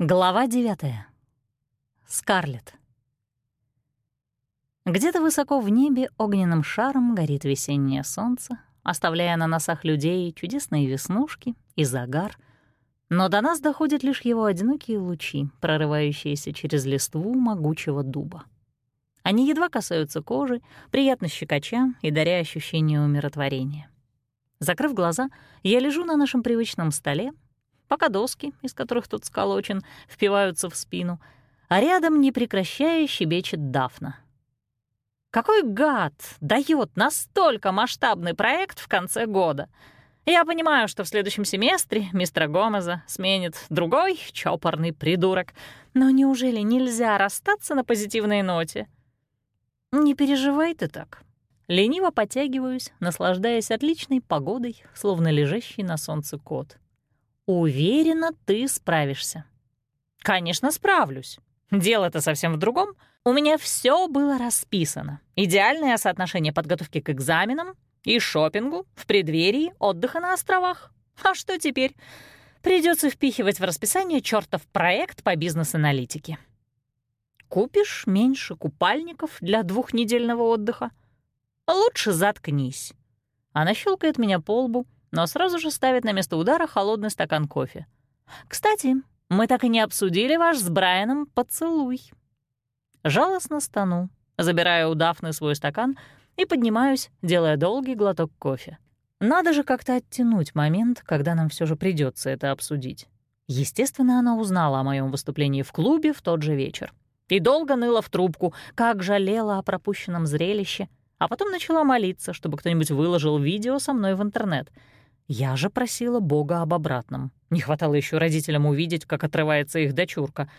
Глава девятая. Скарлетт. Где-то высоко в небе огненным шаром горит весеннее солнце, оставляя на носах людей чудесные веснушки и загар, но до нас доходят лишь его одинокие лучи, прорывающиеся через листву могучего дуба. Они едва касаются кожи, приятно щекоча и даря ощущение умиротворения. Закрыв глаза, я лежу на нашем привычном столе, пока доски, из которых тут сколочен, впиваются в спину, а рядом, не прекращая, щебечет Дафна. Какой гад дает настолько масштабный проект в конце года? Я понимаю, что в следующем семестре мистера Гомеза сменит другой чопорный придурок, но неужели нельзя расстаться на позитивной ноте? Не переживай ты так. Лениво подтягиваюсь, наслаждаясь отличной погодой, словно лежащий на солнце кот. Уверена, ты справишься. Конечно, справлюсь. Дело-то совсем в другом. У меня все было расписано. Идеальное соотношение подготовки к экзаменам и шопингу в преддверии отдыха на островах. А что теперь? Придется впихивать в расписание чертов проект по бизнес-аналитике. Купишь меньше купальников для двухнедельного отдыха? Лучше заткнись. Она щелкает меня по лбу, но сразу же ставит на место удара холодный стакан кофе. «Кстати, мы так и не обсудили ваш с Брайаном поцелуй». Жалостно стану, забираю у Дафны свой стакан и поднимаюсь, делая долгий глоток кофе. Надо же как-то оттянуть момент, когда нам все же придется это обсудить. Естественно, она узнала о моем выступлении в клубе в тот же вечер и долго ныла в трубку, как жалела о пропущенном зрелище, а потом начала молиться, чтобы кто-нибудь выложил видео со мной в интернет. Я же просила Бога об обратном. Не хватало еще родителям увидеть, как отрывается их дочурка.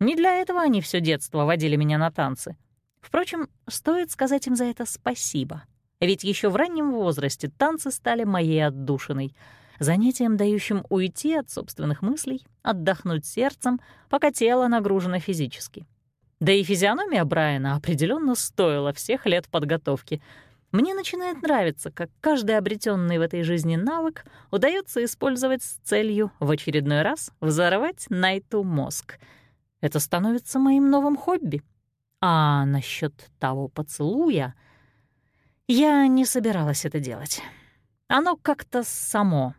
Не для этого они все детство водили меня на танцы. Впрочем, стоит сказать им за это спасибо. Ведь еще в раннем возрасте танцы стали моей отдушиной — занятием, дающим уйти от собственных мыслей, отдохнуть сердцем, пока тело нагружено физически. Да и физиономия Брайана определенно стоила всех лет подготовки. Мне начинает нравиться, как каждый обретенный в этой жизни навык удается использовать с целью в очередной раз взорвать Найту мозг. Это становится моим новым хобби. А насчет того поцелуя... Я не собиралась это делать. Оно как-то само.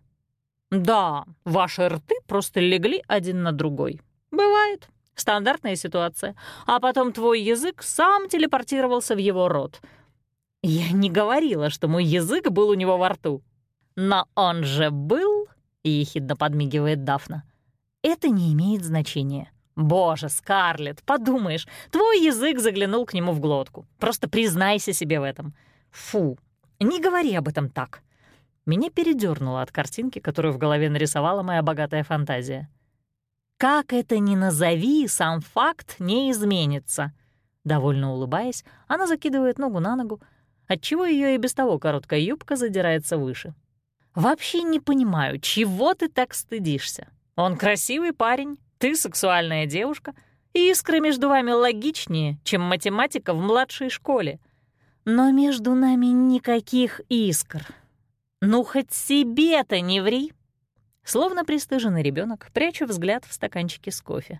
Да, ваши рты просто легли один на другой. Бывает. Стандартная ситуация. А потом твой язык сам телепортировался в его рот. Я не говорила, что мой язык был у него во рту. Но он же был, — ехидно подмигивает Дафна. Это не имеет значения. Боже, Скарлетт, подумаешь, твой язык заглянул к нему в глотку. Просто признайся себе в этом. Фу, не говори об этом так. Меня передернуло от картинки, которую в голове нарисовала моя богатая фантазия. Как это ни назови, сам факт не изменится. Довольно улыбаясь, она закидывает ногу на ногу, отчего ее и без того короткая юбка задирается выше. «Вообще не понимаю, чего ты так стыдишься? Он красивый парень, ты сексуальная девушка, и искры между вами логичнее, чем математика в младшей школе. Но между нами никаких искр. Ну, хоть себе-то не ври!» Словно пристыженный ребенок, прячу взгляд в стаканчике с кофе.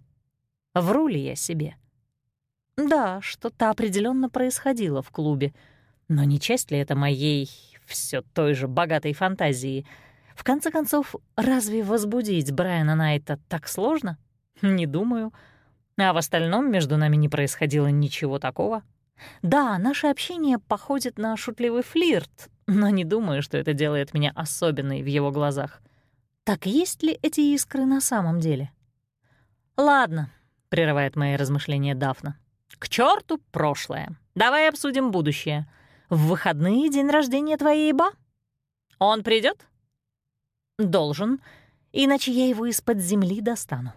Вру ли я себе? Да, что-то определенно происходило в клубе, но не часть ли это моей все той же богатой фантазии? В конце концов, разве возбудить Брайана Найта так сложно? Не думаю. А в остальном между нами не происходило ничего такого. Да, наше общение походит на шутливый флирт, но не думаю, что это делает меня особенной в его глазах. Так есть ли эти искры на самом деле? «Ладно», — прерывает мои размышления Дафна. «К черту прошлое. Давай обсудим будущее. В выходные день рождения твоей ба? Он придет? «Должен, иначе я его из-под земли достану».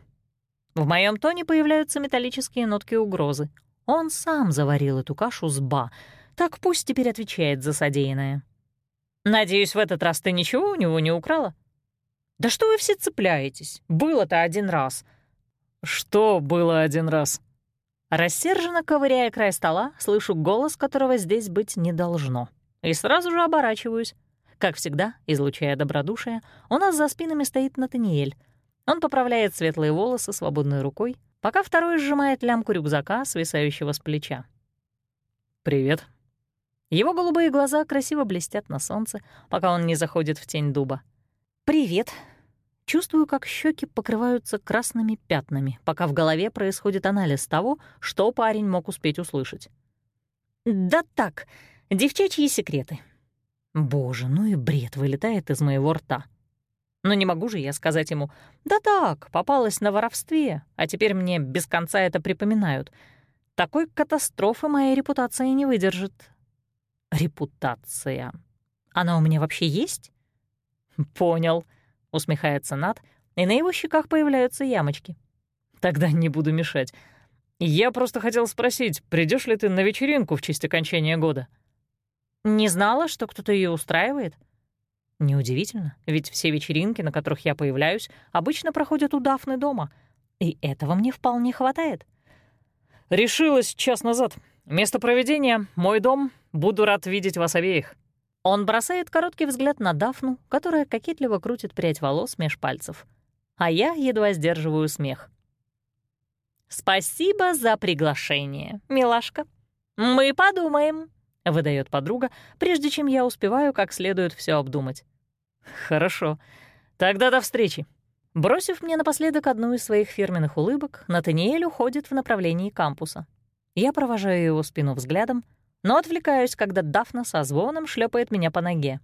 В моем тоне появляются металлические нотки угрозы. Он сам заварил эту кашу с ба, так пусть теперь отвечает за содеянное. «Надеюсь, в этот раз ты ничего у него не украла?» «Да что вы все цепляетесь? Было-то один раз». «Что было один раз?» Рассерженно ковыряя край стола, слышу голос, которого здесь быть не должно. И сразу же оборачиваюсь. Как всегда, излучая добродушие, у нас за спинами стоит Натаниэль. Он поправляет светлые волосы свободной рукой, пока второй сжимает лямку рюкзака, свисающего с плеча. «Привет». Его голубые глаза красиво блестят на солнце, пока он не заходит в тень дуба. «Привет». Чувствую, как щеки покрываются красными пятнами, пока в голове происходит анализ того, что парень мог успеть услышать. «Да так, девчачьи секреты». Боже, ну и бред вылетает из моего рта. Но не могу же я сказать ему, «Да так, попалась на воровстве, а теперь мне без конца это припоминают». Такой катастрофы моя репутация не выдержит. Репутация. Она у меня вообще есть? Понял, усмехается Нат, и на его щеках появляются ямочки. Тогда не буду мешать. Я просто хотел спросить, придешь ли ты на вечеринку в честь окончания года? Не знала, что кто-то ее устраивает. Неудивительно, ведь все вечеринки, на которых я появляюсь, обычно проходят у Дафны дома, и этого мне вполне хватает. Решилась час назад. Место проведения — мой дом. Буду рад видеть вас обеих. Он бросает короткий взгляд на Дафну, которая кокетливо крутит прядь волос меж пальцев. А я едва сдерживаю смех. «Спасибо за приглашение, милашка. Мы подумаем», — выдает подруга, прежде чем я успеваю как следует все обдумать. «Хорошо. Тогда до встречи». Бросив мне напоследок одну из своих фирменных улыбок, Натаниэль уходит в направлении кампуса. Я провожаю его спину взглядом, но отвлекаюсь, когда Дафна со звоном шлепает меня по ноге.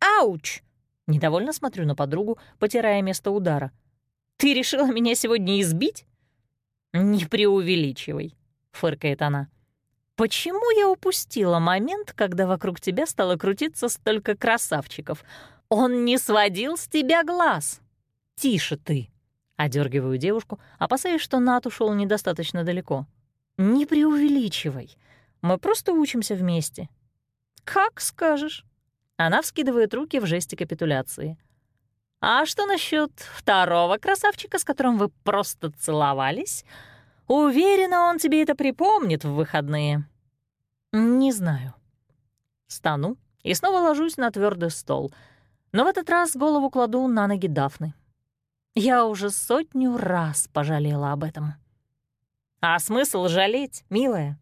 «Ауч!» Недовольно смотрю на подругу, потирая место удара. «Ты решила меня сегодня избить?» «Не преувеличивай», — фыркает она. «Почему я упустила момент, когда вокруг тебя стало крутиться столько красавчиков? Он не сводил с тебя глаз!» «Тише ты!» — одергиваю девушку, опасаясь, что Нат ушел недостаточно далеко. «Не преувеличивай. Мы просто учимся вместе». «Как скажешь». Она вскидывает руки в жесте капитуляции. «А что насчет второго красавчика, с которым вы просто целовались? Уверена, он тебе это припомнит в выходные». «Не знаю». Стану и снова ложусь на твердый стол, но в этот раз голову кладу на ноги Дафны. Я уже сотню раз пожалела об этом. А смысл жалеть, милая?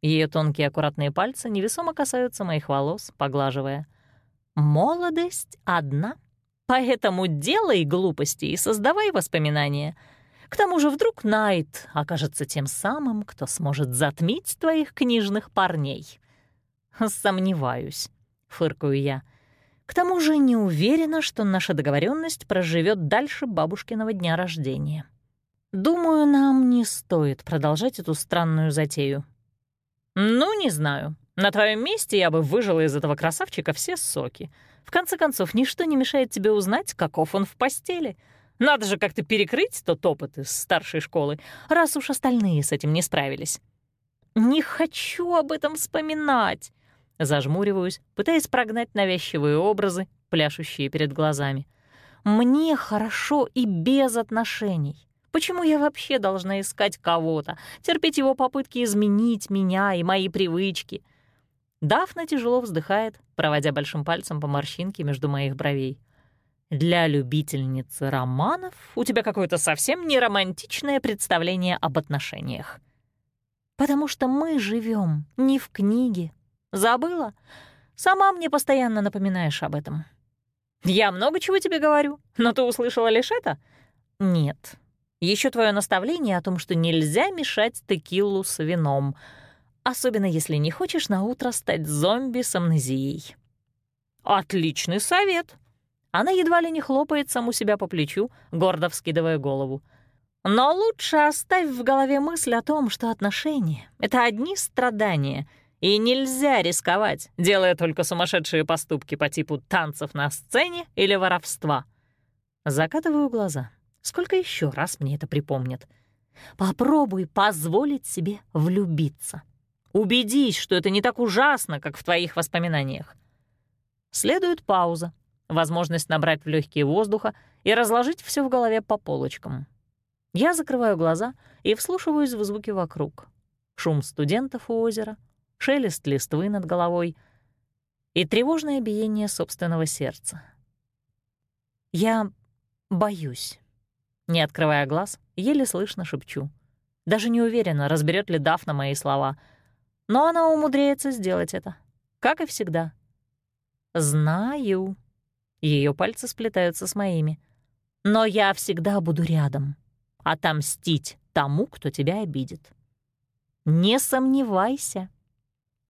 Ее тонкие аккуратные пальцы невесомо касаются моих волос, поглаживая. Молодость одна, поэтому делай глупости и создавай воспоминания. К тому же вдруг Найт окажется тем самым, кто сможет затмить твоих книжных парней. Сомневаюсь, фыркаю я. К тому же не уверена, что наша договоренность проживет дальше бабушкиного дня рождения. Думаю, нам не стоит продолжать эту странную затею. Ну, не знаю. На твоем месте я бы выжила из этого красавчика все соки. В конце концов, ничто не мешает тебе узнать, каков он в постели. Надо же как-то перекрыть тот опыт из старшей школы, раз уж остальные с этим не справились. Не хочу об этом вспоминать. Зажмуриваюсь, пытаясь прогнать навязчивые образы, пляшущие перед глазами. Мне хорошо и без отношений. Почему я вообще должна искать кого-то, терпеть его попытки изменить меня и мои привычки? Дафна тяжело вздыхает, проводя большим пальцем по морщинке между моих бровей. Для любительницы романов у тебя какое-то совсем не романтичное представление об отношениях. Потому что мы живем не в книге, Забыла? Сама мне постоянно напоминаешь об этом. Я много чего тебе говорю, но ты услышала лишь это? Нет. Еще твое наставление о том, что нельзя мешать текилу с вином, особенно если не хочешь на утро стать зомби с амнезией. Отличный совет. Она едва ли не хлопает саму себя по плечу, гордо вскидывая голову. Но лучше оставь в голове мысль о том, что отношения — это одни страдания — и нельзя рисковать, делая только сумасшедшие поступки по типу танцев на сцене или воровства. Закатываю глаза. Сколько еще раз мне это припомнят? Попробуй позволить себе влюбиться. Убедись, что это не так ужасно, как в твоих воспоминаниях. Следует пауза, возможность набрать в легкие воздуха и разложить все в голове по полочкам. Я закрываю глаза и вслушиваюсь в звуки вокруг. Шум студентов у озера — шелест листвы над головой и тревожное биение собственного сердца. Я боюсь. Не открывая глаз, еле слышно шепчу. Даже не уверена, разберет ли Дафна мои слова. Но она умудряется сделать это. Как и всегда. «Знаю». Ее пальцы сплетаются с моими. «Но я всегда буду рядом. Отомстить тому, кто тебя обидит. Не сомневайся».